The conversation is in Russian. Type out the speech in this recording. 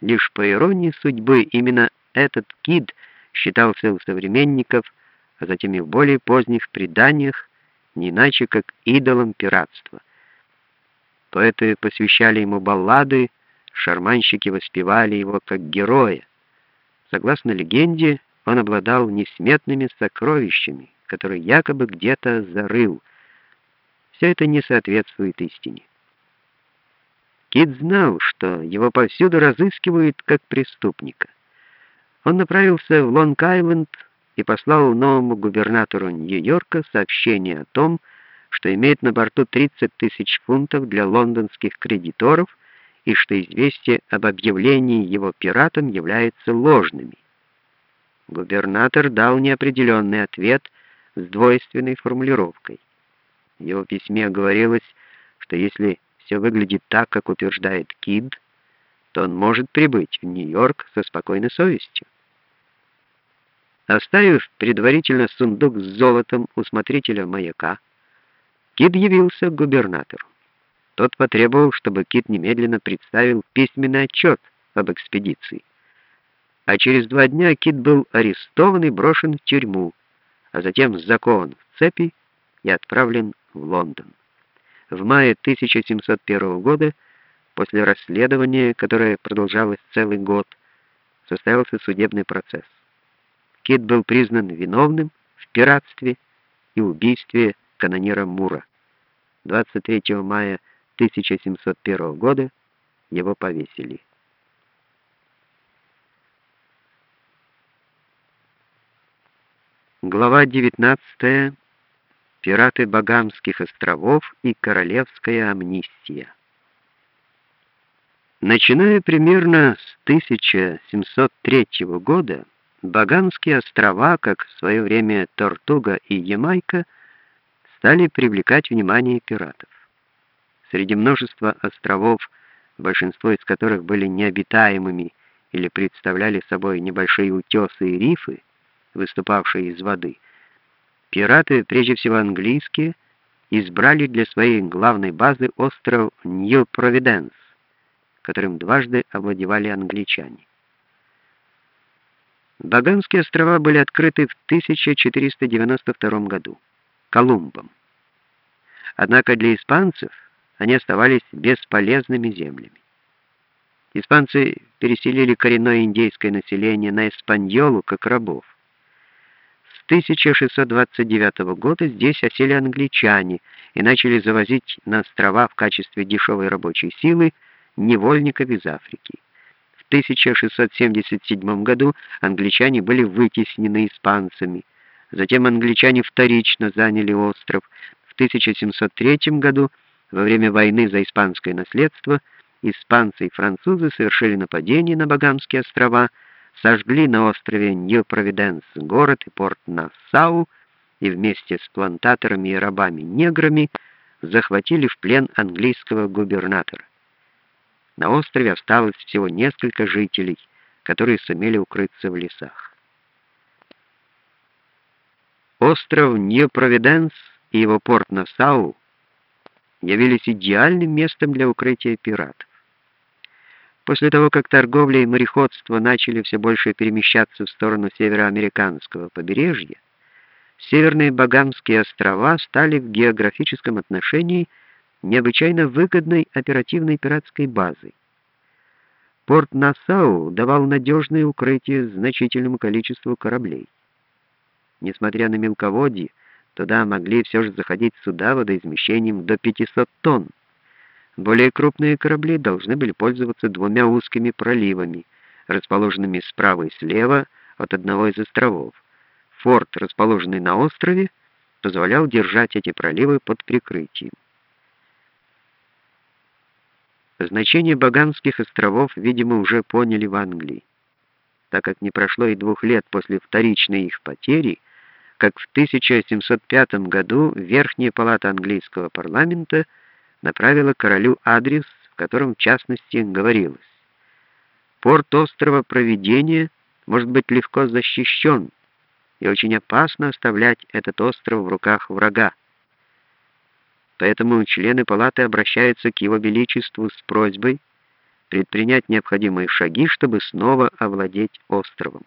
Лишь по иронии судьбы именно этот Кид считался у современников, а затем и в более поздних преданиях, не иначе как идолом пиратства. Поэты посвящали ему баллады, шарманщики воспевали его как героя. Согласно легенде, он обладал несметными сокровищами, которые якобы где-то зарыл. Все это не соответствует истине. Кит знал, что его повсюду разыскивают как преступника. Он направился в Лонг-Айленд и послал новому губернатору Нью-Йорка сообщение о том, что имеет на борту 30 тысяч фунтов для лондонских кредиторов и что известие об объявлении его пиратом является ложными. Губернатор дал неопределенный ответ с двойственной формулировкой. В его письме говорилось, что если все выглядит так, как утверждает Кид, то он может прибыть в Нью-Йорк со спокойной совестью. Оставив предварительно сундук с золотом у смотрителя маяка, Кид явился к губернатору. Тот потребовал, чтобы Кит немедленно представил письменный отчет об экспедиции. А через два дня Кит был арестован и брошен в тюрьму, а затем закован в цепи и отправлен в Лондон. В мае 1701 года, после расследования, которое продолжалось целый год, состоялся судебный процесс. Кит был признан виновным в пиратстве и убийстве канонира Мура. 23 мая 1701 года его повесили. Глава 19. Пираты Багамских островов и королевская амнистия. Начиная примерно с 1703 года, Багамские острова, как в свое время Тортуга и Ямайка, стали привлекать внимание пиратов. Среди множества островов, большинство из которых были необитаемыми или представляли собой небольшие утесы и рифы, выступавшие из воды, Пираты, прежде всего английские, избрали для своей главной базы остров Нью-Провиденс, которым дважды овладевали англичане. Багамские острова были открыты в 1492 году Колумбом. Однако для испанцев они оставались бесполезными землями. Испанцы переселили коренное индейское население на Эспаньолу как рабов. 1629 года здесь осели англичане и начали завозить на острова в качестве дешевой рабочей силы невольников из Африки. В 1677 году англичане были вытеснены испанцами. Затем англичане вторично заняли остров. В 1703 году, во время войны за испанское наследство, испанцы и французы совершили нападение на Багамские острова – сожгли на острове Нью-Провиденс город и порт Нассау и вместе с плантаторами и рабами-неграми захватили в плен английского губернатора. На острове осталось всего несколько жителей, которые сумели укрыться в лесах. Остров Нью-Провиденс и его порт Нассау явились идеальным местом для укрытия пиратов. После того, как торговля и мореходство начали все больше перемещаться в сторону североамериканского побережья, Северные Багамские острова стали в географическом отношении необычайно выгодной оперативной пиратской базой. Порт Нассау давал надежное укрытие значительному количеству кораблей. Несмотря на мелководье, туда могли все же заходить суда водоизмещением до 500 тонн. Более крупные корабли должны были пользоваться двумя узкими проливами, расположенными справа и слева от одного из островов. Форт, расположенный на острове, позволял держать эти проливы под прикрытием. Значение Багамских островов, видимо, уже поняли в Англии, так как не прошло и двух лет после вторичной их потери, как в 1705 году Верхняя палата английского парламента направила королю адрес, в котором в частности говорилось: Порт острова Провидения может быть легко защищен, и очень опасно оставлять этот остров в руках врага. Поэтому члены палаты обращаются к его величеству с просьбой предпринять необходимые шаги, чтобы снова овладеть островом.